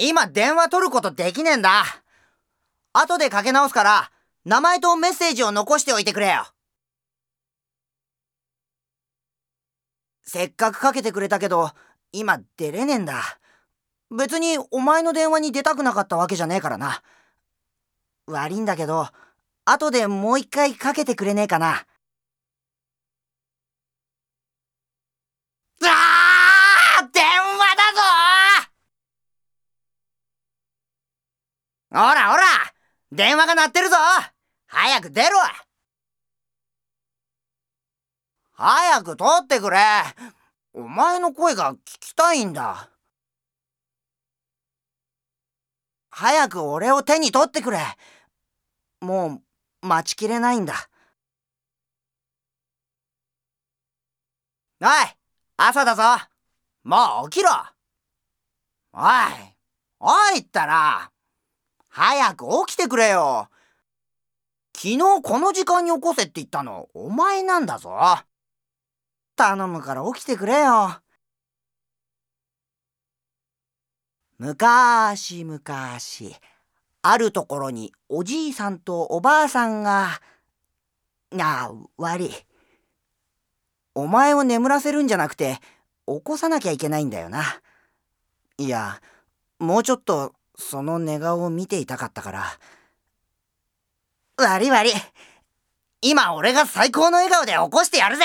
今電話取ることできねえんだ。後でかけ直すから、名前とメッセージを残しておいてくれよ。せっかくかけてくれたけど、今出れねえんだ。別にお前の電話に出たくなかったわけじゃねえからな。悪いんだけど、後でもう一回かけてくれねえかな。あー電話だぞほらほら電話が鳴ってるぞ早く出ろ早く取ってくれお前の声が聞きたいんだ。早く俺を手に取ってくれ。もう待ちきれないんだ。おい、朝だぞ。もう起きろ。おい、おいったら、早く起きてくれよ。昨日この時間に起こせって言ったのお前なんだぞ。頼むから起きてくれよ。むかしむかし、あるところにおじいさんとおばあさんが、あ、悪い。お前を眠らせるんじゃなくて、起こさなきゃいけないんだよな。いや、もうちょっとその寝顔を見ていたかったから。悪い悪い。今俺が最高の笑顔で起こしてやるぜ